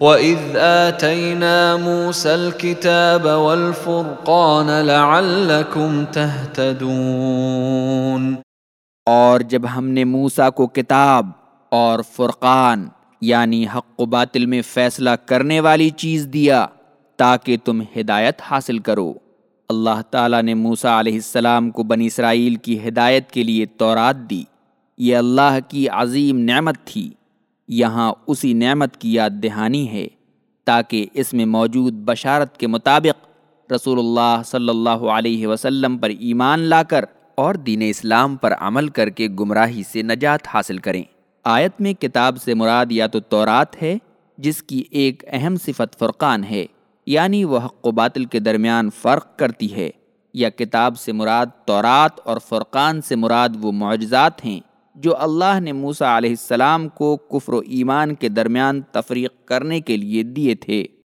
وَإِذْ آتَيْنَا مُوسَى الْكِتَابَ وَالْفُرْقَانَ لَعَلَّكُمْ تَهْتَدُونَ اور جب ہم نے موسا کو کتاب اور فرقان یعنی حق و باطل میں فیصلہ کرنے والی چیز دیا تاکہ تم ہدایت حاصل کرو۔ اللہ تعالیٰ نے موسا علیہ السلام کو بنی اسرائیل کی ہدایت کے لیے تورات دی۔ یہ اللہ کی عظیم نعمت تھی۔ یہاں اسی نعمت کی یاد دہانی ہے، تاکہ اس میں موجود بشارت کے مطابق رسول اللہ صلی اللہ علیہ وسلم پر ایمان لا کر اور دین اسلام پر عمل کر کے گمراہی سے نجات حاصل کریں۔ آیت میں کتاب سے مراد یا تو تورات ہے، جس کی ایک اہم صفت فرقان ہے یعنی وہ حق و باطل کے درمیان فرق کرتی ہے، یا کتاب سے مراد تورات اور فرقان سے مراد وہ معجزات ہیں۔ جو اللہ نے موسا علیہ السلام کو کفر و ایمان کے درمیان تفریق کرنے کے لیے دیے تھے۔